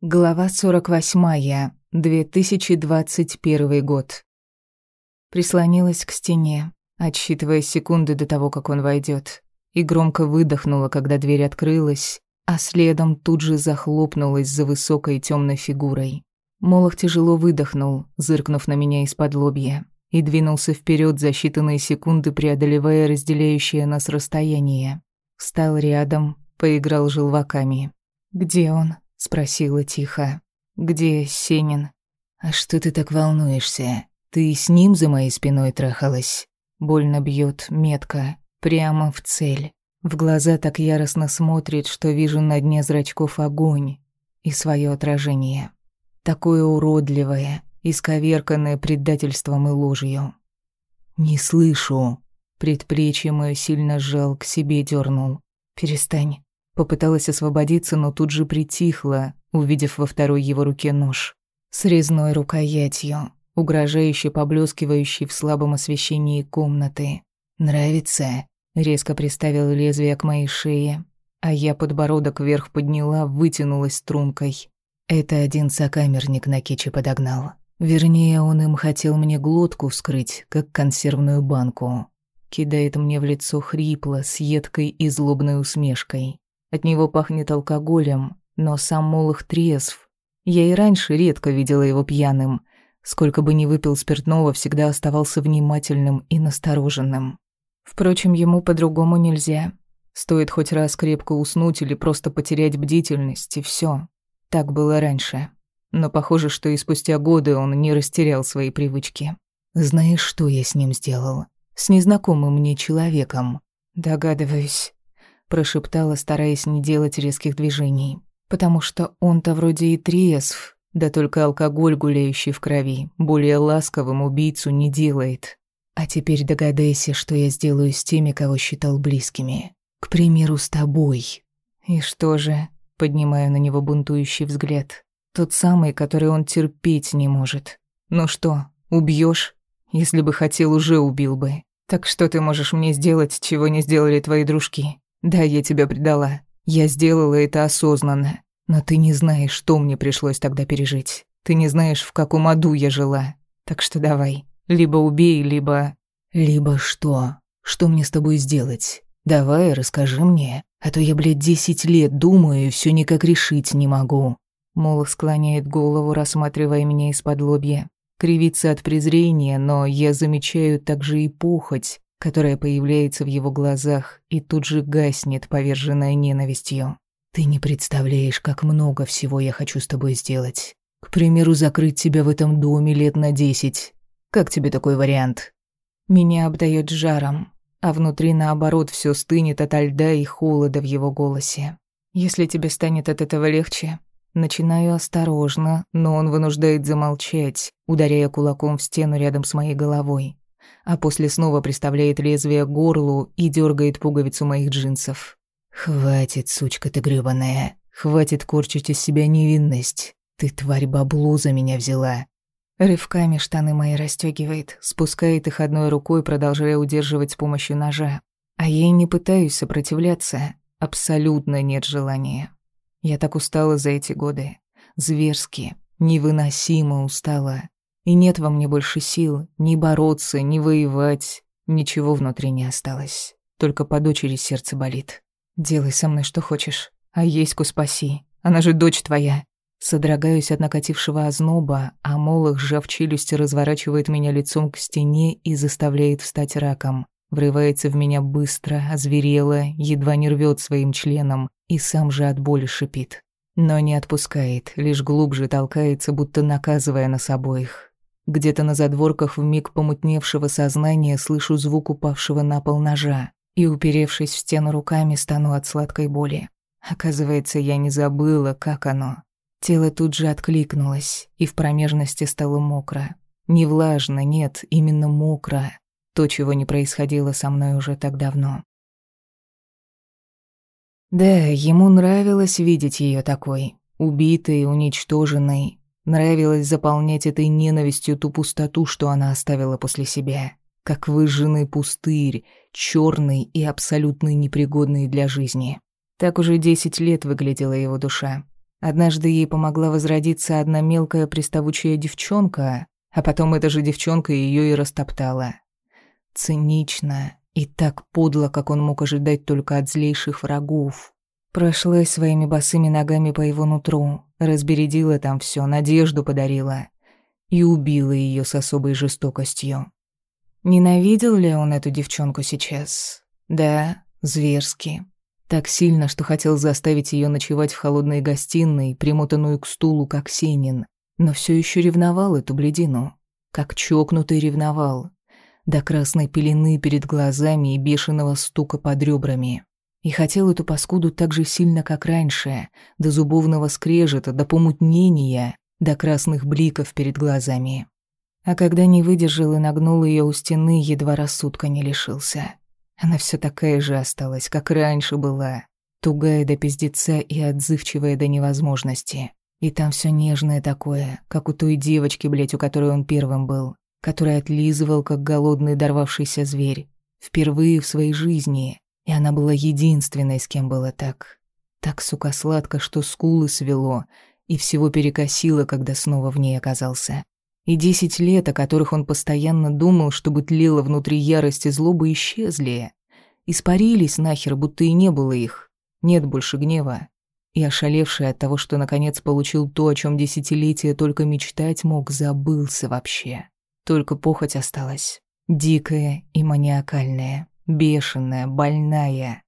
Глава 48. 2021 год. Прислонилась к стене, отсчитывая секунды до того, как он войдет, и громко выдохнула, когда дверь открылась, а следом тут же захлопнулась за высокой темной фигурой. Молох тяжело выдохнул, зыркнув на меня из-под лобья, и двинулся вперед за считанные секунды, преодолевая разделяющее нас расстояние. Встал рядом, поиграл желваками. «Где он?» Спросила тихо. «Где Сенин?» «А что ты так волнуешься? Ты с ним за моей спиной трахалась?» Больно бьет метко, прямо в цель. В глаза так яростно смотрит, что вижу на дне зрачков огонь и свое отражение. Такое уродливое, исковерканное предательством и ложью. «Не слышу». Предплечье мое сильно сжал, к себе дернул. «Перестань. Попыталась освободиться, но тут же притихла, увидев во второй его руке нож. С резной рукоятью, угрожающе поблескивающей в слабом освещении комнаты. «Нравится?» Резко приставил лезвие к моей шее, а я подбородок вверх подняла, вытянулась стрункой. Это один сокамерник на киче подогнал. Вернее, он им хотел мне глотку вскрыть, как консервную банку. Кидает мне в лицо хрипло, с едкой и злобной усмешкой. От него пахнет алкоголем, но сам Молох трезв. Я и раньше редко видела его пьяным. Сколько бы ни выпил спиртного, всегда оставался внимательным и настороженным. Впрочем, ему по-другому нельзя. Стоит хоть раз крепко уснуть или просто потерять бдительность, и все. Так было раньше. Но похоже, что и спустя годы он не растерял свои привычки. Знаешь, что я с ним сделал? С незнакомым мне человеком. Догадываюсь прошептала, стараясь не делать резких движений. Потому что он-то вроде и трезв, да только алкоголь, гуляющий в крови, более ласковым убийцу не делает. А теперь догадайся, что я сделаю с теми, кого считал близкими. К примеру, с тобой. И что же? Поднимаю на него бунтующий взгляд. Тот самый, который он терпеть не может. Ну что, убьешь? Если бы хотел, уже убил бы. Так что ты можешь мне сделать, чего не сделали твои дружки? Да, я тебя предала. Я сделала это осознанно. Но ты не знаешь, что мне пришлось тогда пережить. Ты не знаешь, в каком аду я жила. Так что давай, либо убей, либо... Либо что? Что мне с тобой сделать? Давай, расскажи мне. А то я, блядь, десять лет думаю и все никак решить не могу. Молох склоняет голову, рассматривая меня из-под лобья. Кривится от презрения, но я замечаю также и похоть, которая появляется в его глазах и тут же гаснет, поверженная ненавистью. «Ты не представляешь, как много всего я хочу с тобой сделать. К примеру, закрыть тебя в этом доме лет на десять. Как тебе такой вариант?» Меня обдает жаром, а внутри, наоборот, все стынет от льда и холода в его голосе. «Если тебе станет от этого легче...» Начинаю осторожно, но он вынуждает замолчать, ударяя кулаком в стену рядом с моей головой а после снова приставляет лезвие к горлу и дергает пуговицу моих джинсов. «Хватит, сучка ты грёбаная, хватит корчить из себя невинность. Ты, тварь, баблу за меня взяла». Рывками штаны мои расстёгивает, спускает их одной рукой, продолжая удерживать с помощью ножа. А я и не пытаюсь сопротивляться, абсолютно нет желания. Я так устала за эти годы. Зверски, невыносимо устала. И нет во мне больше сил ни бороться, ни воевать. Ничего внутри не осталось. Только по дочери сердце болит. Делай со мной что хочешь. А Еську спаси. Она же дочь твоя. Содрогаюсь от накатившего озноба, а Молох, сжав челюсти, разворачивает меня лицом к стене и заставляет встать раком. Врывается в меня быстро, озверело, едва не рвет своим членом и сам же от боли шипит. Но не отпускает, лишь глубже толкается, будто наказывая нас обоих. Где-то на задворках в миг помутневшего сознания слышу звук упавшего на пол ножа и, уперевшись в стену руками, стану от сладкой боли. Оказывается, я не забыла, как оно. Тело тут же откликнулось, и в промежности стало мокро. Не влажно, нет, именно мокро. То, чего не происходило со мной уже так давно. Да, ему нравилось видеть ее такой, убитой, уничтоженной, Нравилось заполнять этой ненавистью ту пустоту, что она оставила после себя. Как выжженный пустырь, черный и абсолютно непригодный для жизни. Так уже десять лет выглядела его душа. Однажды ей помогла возродиться одна мелкая приставучая девчонка, а потом эта же девчонка ее и растоптала. Цинично и так подло, как он мог ожидать только от злейших врагов. Прошлась своими босыми ногами по его нутру, разбередила там все, надежду подарила и убила ее с особой жестокостью. Ненавидел ли он эту девчонку сейчас? Да, зверски. Так сильно, что хотел заставить ее ночевать в холодной гостиной, примотанную к стулу, как Сенин. Но все еще ревновал эту бледину. Как чокнутый ревновал. До красной пелены перед глазами и бешеного стука под ребрами. И хотел эту паскуду так же сильно, как раньше, до зубовного скрежета, до помутнения, до красных бликов перед глазами. А когда не выдержал и нагнул ее у стены, едва рассудка не лишился. Она все такая же осталась, как раньше была. Тугая до пиздеца и отзывчивая до невозможности. И там все нежное такое, как у той девочки, блядь, у которой он первым был. Который отлизывал, как голодный дорвавшийся зверь. Впервые в своей жизни. И она была единственной, с кем было так. Так, сука, сладко, что скулы свело. И всего перекосило, когда снова в ней оказался. И десять лет, о которых он постоянно думал, чтобы тлело внутри ярости злобы, исчезли. Испарились нахер, будто и не было их. Нет больше гнева. И ошалевший от того, что наконец получил то, о чем десятилетия только мечтать мог, забылся вообще. Только похоть осталась. Дикая и маниакальная, бешеная, больная.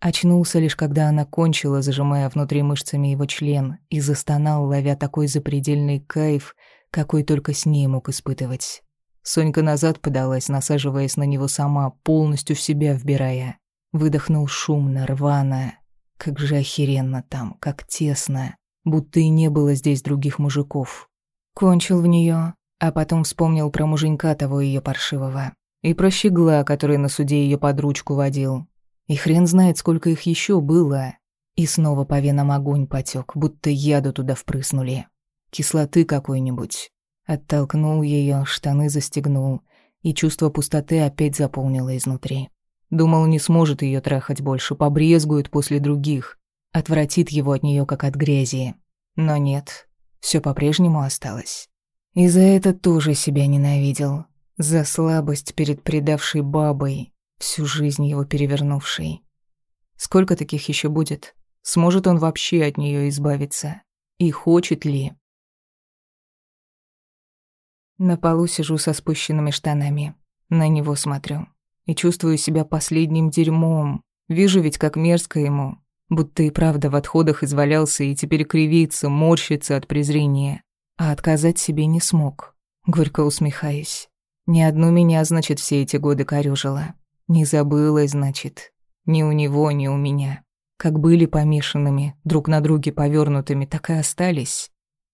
Очнулся лишь, когда она кончила, зажимая внутри мышцами его член, и застонал, ловя такой запредельный кайф, какой только с ней мог испытывать. Сонька назад подалась, насаживаясь на него сама, полностью в себя вбирая. Выдохнул шумно, рвано. Как же охеренно там, как тесно. Будто и не было здесь других мужиков. Кончил в нее, а потом вспомнил про муженька того ее паршивого. И про щегла, который на суде ее под ручку водил. И хрен знает, сколько их еще было. И снова по венам огонь потек, будто яду туда впрыснули кислоты какой-нибудь. Оттолкнул ее, штаны застегнул, и чувство пустоты опять заполнило изнутри. Думал, не сможет ее трахать больше, побрезгует после других, отвратит его от нее как от грязи. Но нет, все по-прежнему осталось. И за это тоже себя ненавидел. За слабость перед предавшей бабой, всю жизнь его перевернувшей. Сколько таких еще будет? Сможет он вообще от нее избавиться? И хочет ли? На полу сижу со спущенными штанами. На него смотрю. И чувствую себя последним дерьмом. Вижу ведь, как мерзко ему. Будто и правда в отходах извалялся и теперь кривится, морщится от презрения. А отказать себе не смог. Горько усмехаясь. Ни одну меня, значит, все эти годы корёжила. Не забыла, значит. Ни у него, ни у меня. Как были помешанными, друг на друге повернутыми, так и остались.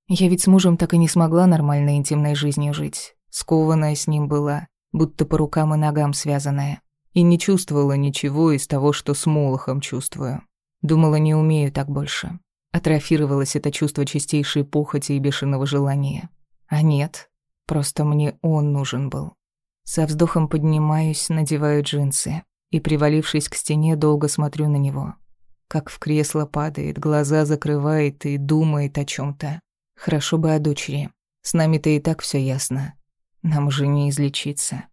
Я ведь с мужем так и не смогла нормальной интимной жизнью жить. Скованная с ним была, будто по рукам и ногам связанная. И не чувствовала ничего из того, что с Молохом чувствую. Думала, не умею так больше. Атрофировалось это чувство чистейшей похоти и бешеного желания. А нет, просто мне он нужен был. Со вздохом поднимаюсь, надеваю джинсы и, привалившись к стене, долго смотрю на него. Как в кресло падает, глаза закрывает и думает о чем то Хорошо бы о дочери. С нами-то и так все ясно. Нам уже не излечиться.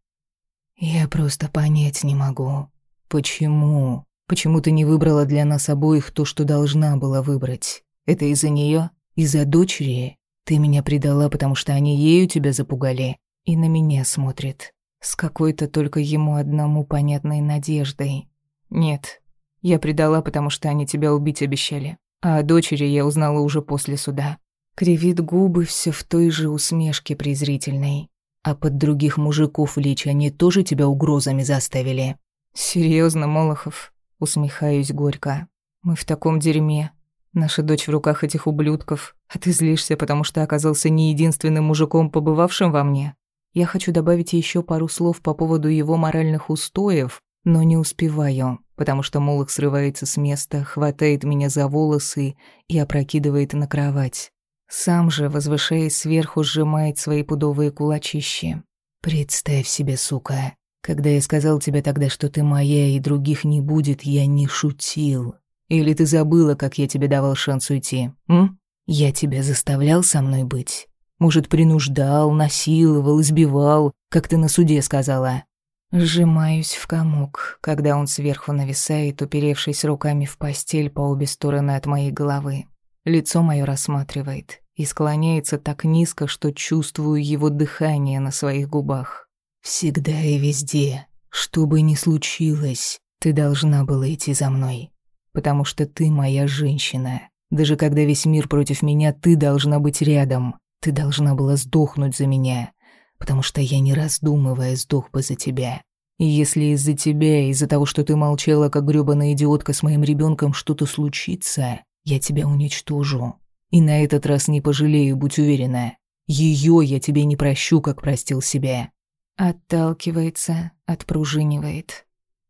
Я просто понять не могу. Почему? Почему ты не выбрала для нас обоих то, что должна была выбрать? Это из-за нее? Из-за дочери? Ты меня предала, потому что они ею тебя запугали. И на меня смотрит. С какой-то только ему одному понятной надеждой. Нет, я предала, потому что они тебя убить обещали. А о дочери я узнала уже после суда. Кривит губы все в той же усмешке презрительной. А под других мужиков лечь они тоже тебя угрозами заставили. Серьезно, Молохов? Усмехаюсь горько. Мы в таком дерьме. Наша дочь в руках этих ублюдков. А ты злишься, потому что оказался не единственным мужиком, побывавшим во мне. Я хочу добавить еще пару слов по поводу его моральных устоев, но не успеваю, потому что Молох срывается с места, хватает меня за волосы и опрокидывает на кровать. Сам же, возвышаясь сверху, сжимает свои пудовые кулачищи. «Представь себе, сука, когда я сказал тебе тогда, что ты моя и других не будет, я не шутил. Или ты забыла, как я тебе давал шанс уйти, м? Я тебя заставлял со мной быть? Может, принуждал, насиловал, избивал, как ты на суде сказала?» Сжимаюсь в комок, когда он сверху нависает, уперевшись руками в постель по обе стороны от моей головы. Лицо мое рассматривает и склоняется так низко, что чувствую его дыхание на своих губах. «Всегда и везде, что бы ни случилось, ты должна была идти за мной, потому что ты моя женщина. Даже когда весь мир против меня, ты должна быть рядом. Ты должна была сдохнуть за меня, потому что я, не раздумывая, сдох бы за тебя. И если из-за тебя, из-за того, что ты молчала, как грёбаная идиотка с моим ребенком, что-то случится, я тебя уничтожу. И на этот раз не пожалею, будь уверена. Ее я тебе не прощу, как простил себя. Отталкивается, отпружинивает.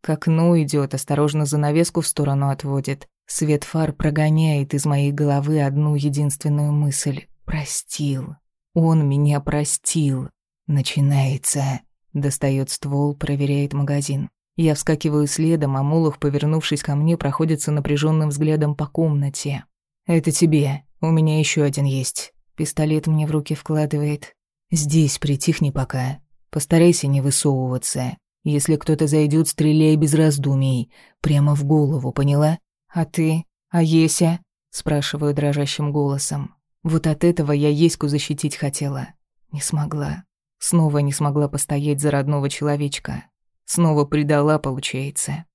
К окну идет, осторожно занавеску в сторону отводит. Свет фар прогоняет из моей головы одну единственную мысль. Простил. Он меня простил. Начинается. Достает ствол, проверяет магазин. Я вскакиваю следом, а Молох, повернувшись ко мне, проходится напряженным взглядом по комнате. «Это тебе. У меня еще один есть». Пистолет мне в руки вкладывает. «Здесь притихни пока. Постарайся не высовываться. Если кто-то зайдет, стреляй без раздумий. Прямо в голову, поняла? А ты? А Еся?» Спрашиваю дрожащим голосом. Вот от этого я Еську защитить хотела. Не смогла. Снова не смогла постоять за родного человечка. Снова предала, получается.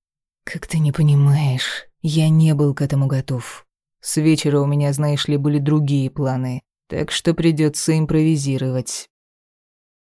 Как ты не понимаешь, я не был к этому готов. С вечера у меня, знаешь ли, были другие планы, так что придется импровизировать.